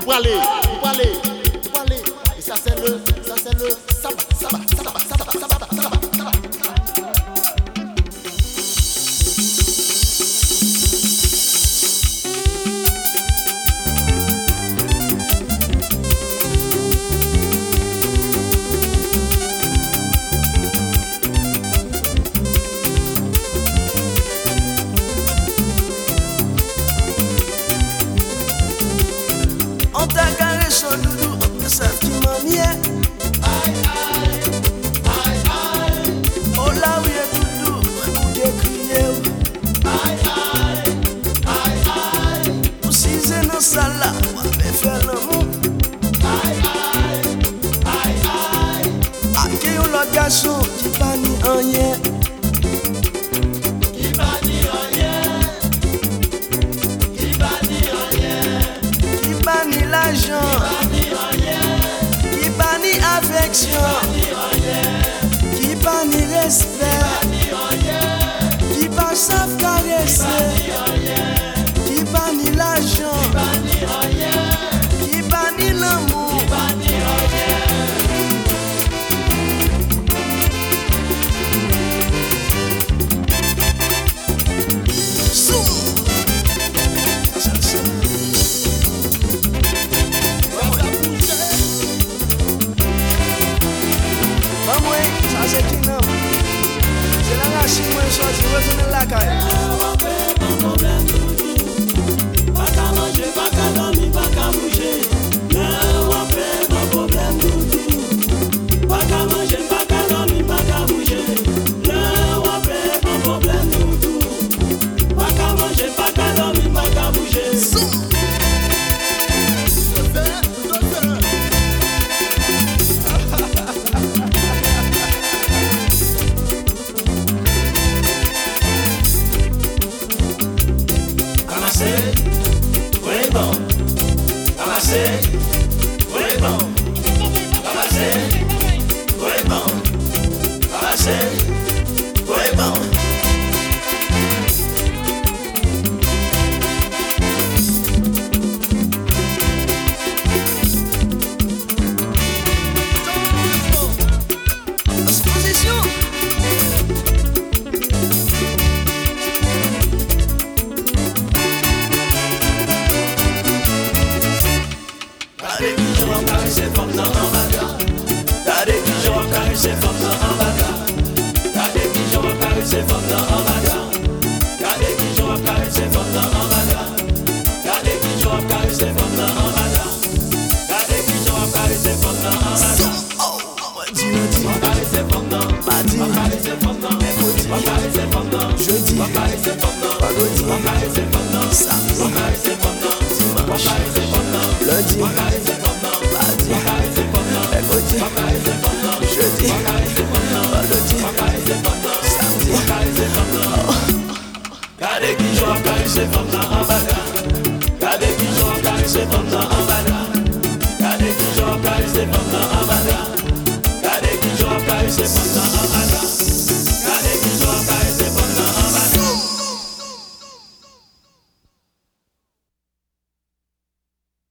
Nous pouvons aller, aller, aller. Et ça c'est le, ça c'est le sabbat, sabbat, sabbat, sabbat, sabbat, sabbat, sabbat. Otaka resho dudu Esa kimamie Qui bannit l'argent, qui bannit affection, qui bannit respect, qui Vamos aí, ça c'est qui non C'est la rachine moi choisi, retourner la caille. Exposition. Oh, Wakaye se pop nan Wakaye se pop nan Wakaye se pop nan